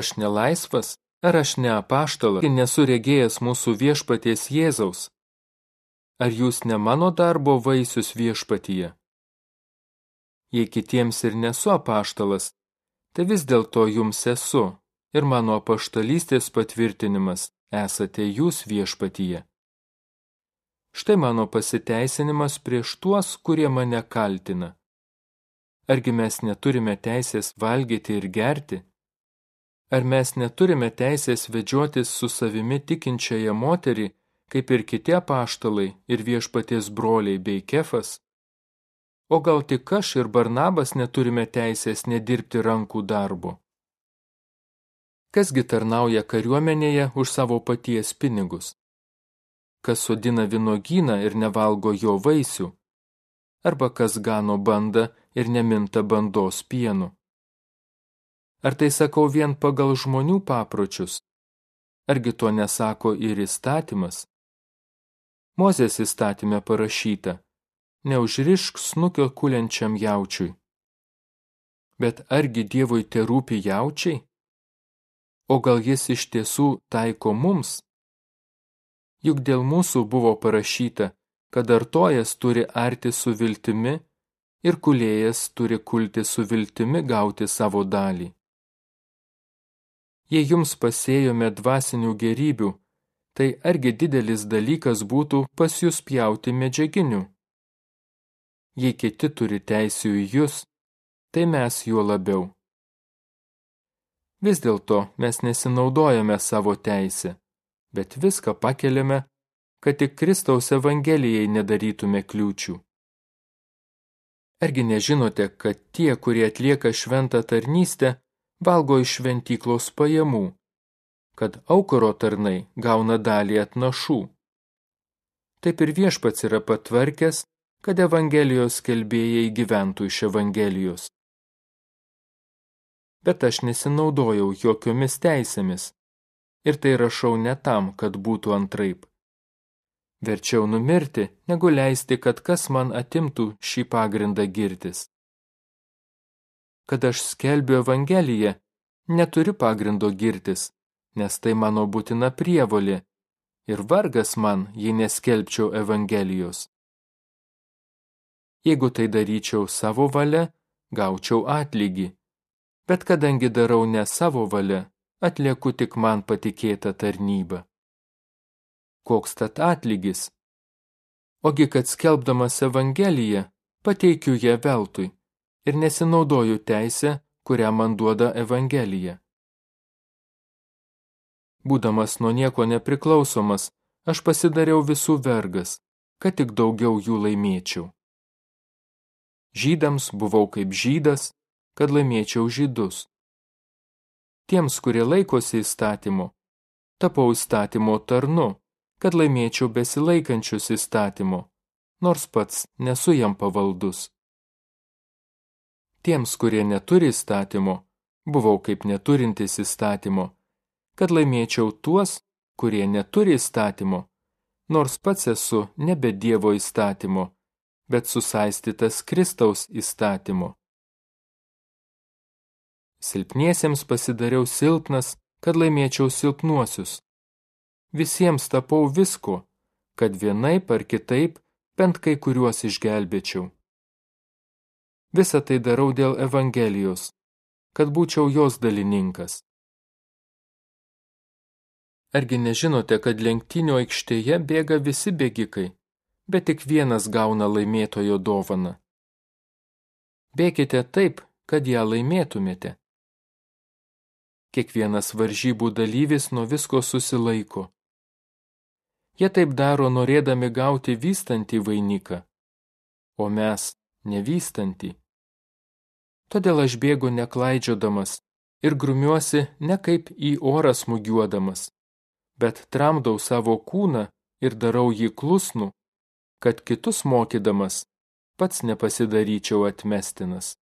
aš nelaisvas, ar aš ne apaštalas, nesu regėjęs mūsų viešpaties Jėzaus? Ar jūs ne mano darbo vaisius viešpatyje? Jei kitiems ir nesu apaštalas, tai vis dėlto jums esu ir mano apaštalystės patvirtinimas esate jūs viešpatyje. Štai mano pasiteisinimas prieš tuos, kurie mane kaltina. Argi mes neturime teisės valgyti ir gerti? Ar mes neturime teisės vedžiotis su savimi tikinčiąją moterį, kaip ir kiti apaštalai ir viešpaties broliai bei kefas? O gal tik aš ir Barnabas neturime teisės nedirbti rankų darbo? Kasgi tarnauja kariuomenėje už savo paties pinigus? Kas sodina vinogyną ir nevalgo jo vaisių? Arba kas gano bandą ir neminta bandos pienu? Ar tai sakau vien pagal žmonių papročius? Argi to nesako ir įstatymas? Mozės įstatymė parašyta, neužrišk snukio kuliančiam jaučiui. Bet argi Dievui te rūpi jaučiai? O gal jis iš tiesų taiko mums? Juk dėl mūsų buvo parašyta, kad artojas turi arti su viltimi ir kulėjas turi kulti su viltimi gauti savo dalį. Jei jums pasėjome dvasinių gerybių, tai argi didelis dalykas būtų pas jūs pjauti medžiaginių? Jei kiti turi teisių į jūs, tai mes juo labiau. Vis dėlto mes nesinaudojame savo teisę, bet viską pakeliame, kad tik Kristaus Evangelijai nedarytume kliūčių. Argi nežinote, kad tie, kurie atlieka šventą tarnystę, valgo iš šventyklos pajamų, kad aukoro tarnai gauna dalį atnašų. Taip ir viešpats yra patvarkęs, kad Evangelijos kelbėjai gyventų iš Evangelijos. Bet aš nesinaudojau jokiomis teisėmis, ir tai rašau ne tam, kad būtų antraip. Verčiau numirti, negu leisti, kad kas man atimtų šį pagrindą girtis kad aš skelbiu Evangeliją, neturiu pagrindo girtis, nes tai mano būtina prievolė ir vargas man, jei neskelbčiau Evangelijos. Jeigu tai daryčiau savo valia, gaučiau atlygį, bet kadangi darau ne savo valia, atlieku tik man patikėtą tarnybą. Koks tad atlygis? Ogi, kad skelbdamas Evangeliją, pateikiu ją veltui ir nesinaudoju teisę, kurią man duoda Evangelija. Būdamas nuo nieko nepriklausomas, aš pasidariau visų vergas, kad tik daugiau jų laimėčiau. Žydams buvau kaip žydas, kad laimėčiau žydus. Tiems, kurie laikosi įstatymo, tapau įstatymo tarnu, kad laimėčiau besilaikančius įstatymo, nors pats nesu jam pavaldus tiems, kurie neturi įstatymo, buvau kaip neturintis įstatymo, kad laimėčiau tuos, kurie neturi įstatymo, nors pats esu nebe Dievo įstatymo, bet susaistytas Kristaus įstatymo. Silpniesiems pasidariau silpnas, kad laimėčiau silpnuosius. Visiems tapau visko, kad vienaip ar kitaip bent kai kuriuos išgelbėčiau. Visą tai darau dėl Evangelijos, kad būčiau jos dalininkas. Argi nežinote, kad lenktynių aikštėje bėga visi bėgikai, bet tik vienas gauna laimėtojo dovaną? Bėkite taip, kad ją laimėtumėte. Kiekvienas varžybų dalyvis nuo visko susilaiko. Jie taip daro norėdami gauti vystantį vainiką, o mes nevystantį. Todėl aš bėgu neklaidžiodamas ir grumiuosi ne kaip į orą smūgiuodamas, bet tramdau savo kūną ir darau jį klusnų, kad kitus mokydamas pats nepasidaryčiau atmestinas.